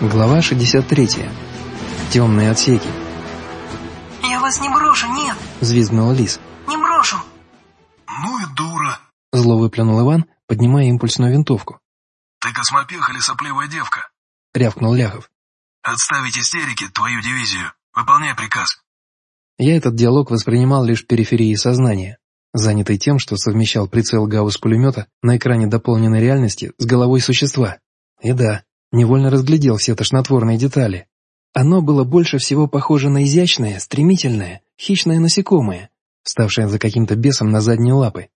Глава 63. Темные отсеки. «Я вас не брошу, нет!» — взвизгнула Лис. «Не брошу!» «Ну и дура!» — зло выплюнул Иван, поднимая импульсную винтовку. «Ты космопех или сопливая девка?» — рявкнул Ляхов. «Отставить истерики, твою дивизию. Выполняй приказ». Я этот диалог воспринимал лишь в периферии сознания, занятый тем, что совмещал прицел гаусс-пулемета на экране дополненной реальности с головой существа. И да, невольно разглядел все тошнотворные детали. Оно было больше всего похоже на изящное, стремительное, хищное насекомое, ставшее за каким-то бесом на задние лапы.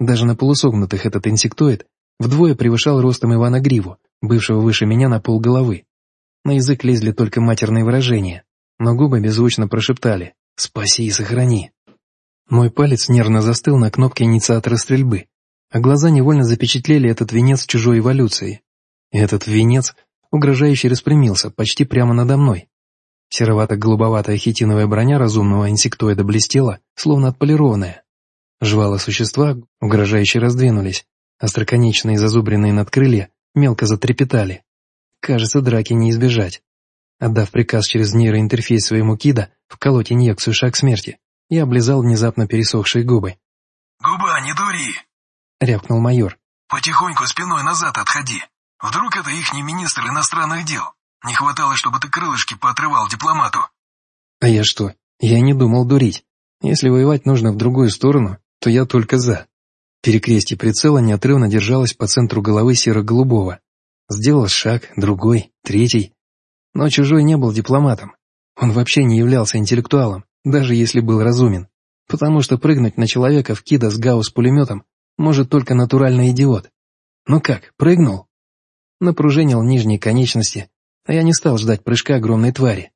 Даже на полусогнутых этот инсектоид вдвое превышал ростом Ивана Гриву, бывшего выше меня на полголовы. На язык лезли только матерные выражения, но губы беззвучно прошептали «Спаси и сохрани». Мой палец нервно застыл на кнопке инициатора стрельбы, а глаза невольно запечатлели этот венец чужой эволюции. Этот венец угрожающе распрямился почти прямо надо мной. Серовато-голубоватая хитиновая броня разумного инсектоида блестела, словно отполированная. Жвала существа угрожающе раздвинулись, остроконечные зазубренные надкрылья мелко затрепетали. Кажется, драки не избежать. Отдав приказ через нейроинтерфейс своему кида вколоть инъекцию шаг смерти, я облизал внезапно пересохшие губы. «Губа, не дури!» — рявкнул майор. «Потихоньку спиной назад отходи. Вдруг это ихний министр иностранных дел? Не хватало, чтобы ты крылышки поотрывал дипломату». «А я что? Я не думал дурить. Если воевать нужно в другую сторону, то я только за». Перекрестие прицела неотрывно держалось по центру головы серо-голубого. Сделал шаг, другой, третий. Но чужой не был дипломатом. Он вообще не являлся интеллектуалом, даже если был разумен. Потому что прыгнуть на человека в кида с гаусс-пулеметом может только натуральный идиот. Ну как, прыгнул? Напружинил нижние конечности, а я не стал ждать прыжка огромной твари.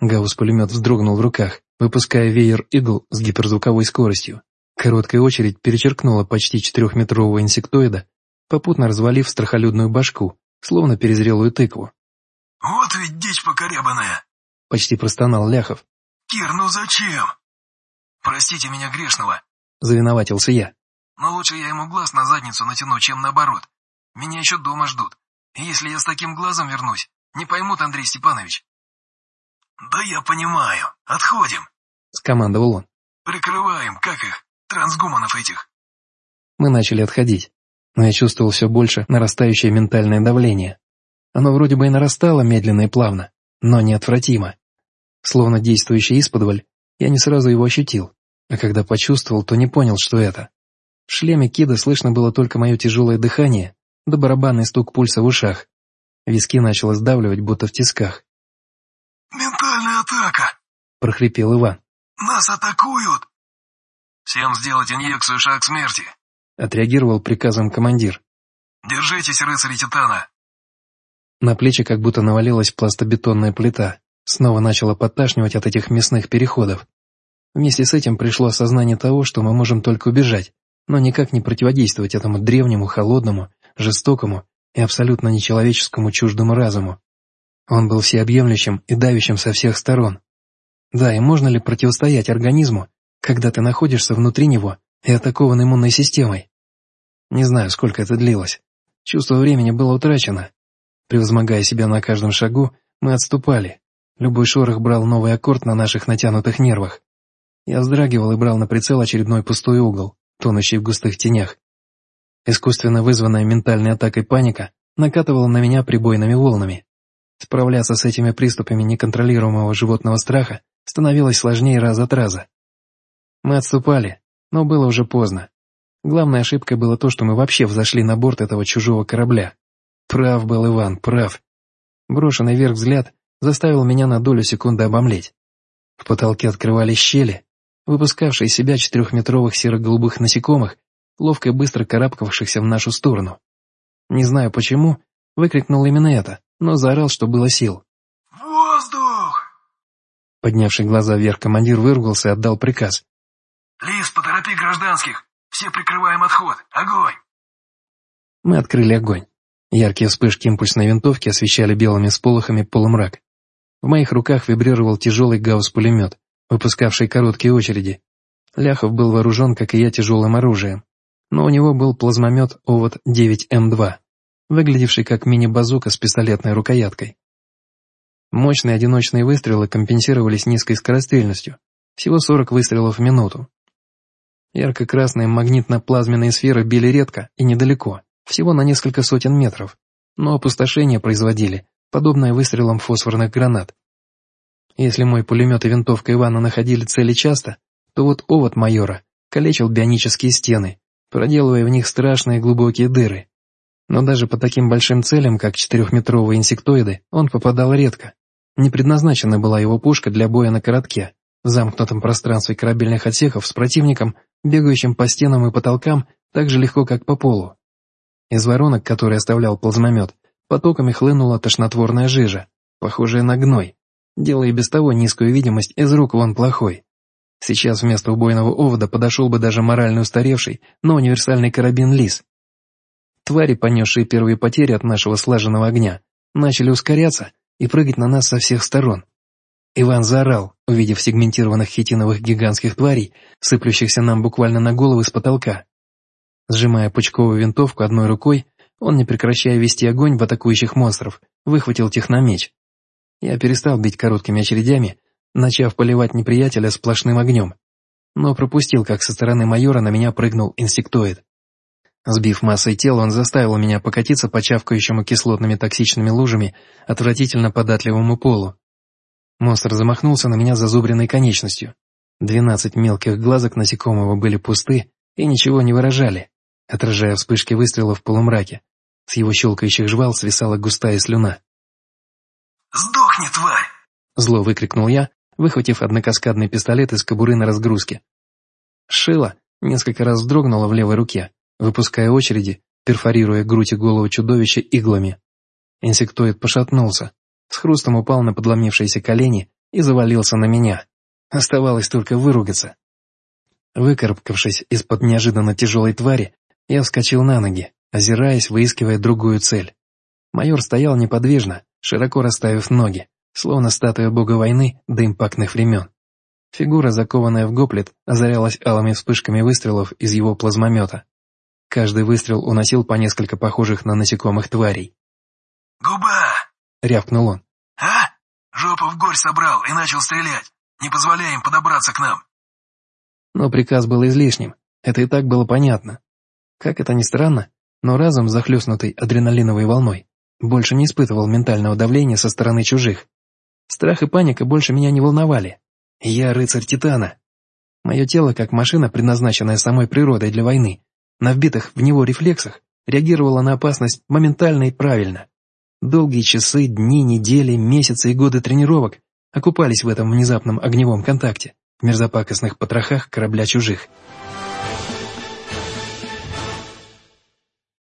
Гаусс-пулемет вздрогнул в руках, выпуская веер игл с гиперзвуковой скоростью. Короткая очередь перечеркнула почти четырехметрового инсектоида, попутно развалив страхолюдную башку, словно перезрелую тыкву. «Вот ведь дичь покорябанная!» — почти простонал Ляхов. «Кир, ну зачем?» «Простите меня грешного», — завиноватился я. «Но лучше я ему глаз на задницу натяну, чем наоборот. Меня еще дома ждут. Если я с таким глазом вернусь, не поймут, Андрей Степанович. Да я понимаю. Отходим. Скомандовал он. Прикрываем, как их, трансгуманов этих. Мы начали отходить, но я чувствовал все больше нарастающее ментальное давление. Оно вроде бы и нарастало медленно и плавно, но неотвратимо. Словно действующий исподволь, я не сразу его ощутил, а когда почувствовал, то не понял, что это. В шлеме Кида слышно было только мое тяжелое дыхание да барабанный стук пульса в ушах. Виски начало сдавливать, будто в тисках. «Ментальная атака!» — прохрипел Иван. «Нас атакуют!» «Всем сделать инъекцию шаг смерти!» — отреагировал приказом командир. «Держитесь, рыцари Титана!» На плечи как будто навалилась пластобетонная плита. Снова начало подташнивать от этих мясных переходов. Вместе с этим пришло осознание того, что мы можем только убежать, но никак не противодействовать этому древнему, холодному, жестокому и абсолютно нечеловеческому чуждому разуму. Он был всеобъемлющим и давящим со всех сторон. Да, и можно ли противостоять организму, когда ты находишься внутри него и атакован иммунной системой? Не знаю, сколько это длилось. Чувство времени было утрачено. Превозмогая себя на каждом шагу, мы отступали. Любой шорох брал новый аккорд на наших натянутых нервах. Я вздрагивал и брал на прицел очередной пустой угол, тонущий в густых тенях. Искусственно вызванная ментальной атакой паника накатывала на меня прибойными волнами. Справляться с этими приступами неконтролируемого животного страха становилось сложнее раз от раза. Мы отступали, но было уже поздно. Главной ошибкой было то, что мы вообще взошли на борт этого чужого корабля. Прав был Иван, прав. Брошенный вверх взгляд заставил меня на долю секунды обомлеть. В потолке открывались щели, выпускавшие из себя четырехметровых серо-голубых насекомых ловко и быстро карабкавшихся в нашу сторону. Не знаю почему, выкрикнул именно это, но заорал, что было сил. «Воздух!» Поднявший глаза вверх командир выругался и отдал приказ. «Лис, поторопи гражданских! Все прикрываем отход! Огонь!» Мы открыли огонь. Яркие вспышки импульсной винтовки освещали белыми сполохами полумрак. В моих руках вибрировал тяжелый гаусс-пулемет, выпускавший короткие очереди. Ляхов был вооружен, как и я, тяжелым оружием но у него был плазмомет ОВОД-9М2, выглядевший как мини-базука с пистолетной рукояткой. Мощные одиночные выстрелы компенсировались низкой скорострельностью, всего 40 выстрелов в минуту. Ярко-красные магнитно-плазменные сферы били редко и недалеко, всего на несколько сотен метров, но опустошение производили, подобное выстрелам фосфорных гранат. Если мой пулемет и винтовка Ивана находили цели часто, то вот овод майора калечил бионические стены, проделывая в них страшные глубокие дыры. Но даже по таким большим целям, как четырехметровые инсектоиды, он попадал редко. Не предназначена была его пушка для боя на коротке, в замкнутом пространстве корабельных отсеков с противником, бегающим по стенам и потолкам так же легко, как по полу. Из воронок, которые оставлял плазмомет, потоками хлынула тошнотворная жижа, похожая на гной, делая без того низкую видимость из рук вон плохой. Сейчас вместо убойного овода подошел бы даже морально устаревший, но универсальный карабин «Лис». Твари, понесшие первые потери от нашего слаженного огня, начали ускоряться и прыгать на нас со всех сторон. Иван заорал, увидев сегментированных хитиновых гигантских тварей, сыплющихся нам буквально на головы с потолка. Сжимая пучковую винтовку одной рукой, он, не прекращая вести огонь в атакующих монстров, выхватил техномеч. Я перестал бить короткими очередями, начав поливать неприятеля сплошным огнем, но пропустил, как со стороны майора на меня прыгнул инсектоид. Сбив массой тела, он заставил меня покатиться по чавкающему кислотными токсичными лужами отвратительно податливому полу. Монстр замахнулся на меня зазубренной конечностью. Двенадцать мелких глазок насекомого были пусты и ничего не выражали, отражая вспышки выстрелов в полумраке. С его щелкающих жвал свисала густая слюна. «Сдохни, тварь!» Зло выкрикнул я, выхватив однокаскадный пистолет из кобуры на разгрузке. Шила несколько раз вздрогнула в левой руке, выпуская очереди, перфорируя грудь и голову чудовища иглами. Инсектоид пошатнулся, с хрустом упал на подломившиеся колени и завалился на меня. Оставалось только выругаться. Выкарабкавшись из-под неожиданно тяжелой твари, я вскочил на ноги, озираясь, выискивая другую цель. Майор стоял неподвижно, широко расставив ноги, словно статуя бога войны до импактных времен. Фигура, закованная в гоплет, озарялась алыми вспышками выстрелов из его плазмомета. Каждый выстрел уносил по несколько похожих на насекомых тварей. «Губа!» — рявкнул он. «А? Жопу в горь собрал и начал стрелять. Не позволяй им подобраться к нам». Но приказ был излишним. Это и так было понятно. Как это ни странно, но разум, захлестнутый адреналиновой волной, больше не испытывал ментального давления со стороны чужих. Страх и паника больше меня не волновали. Я рыцарь Титана. Мое тело, как машина, предназначенная самой природой для войны, на вбитых в него рефлексах, реагировало на опасность моментально и правильно. Долгие часы, дни, недели, месяцы и годы тренировок окупались в этом внезапном огневом контакте, в мерзопакостных потрохах корабля чужих.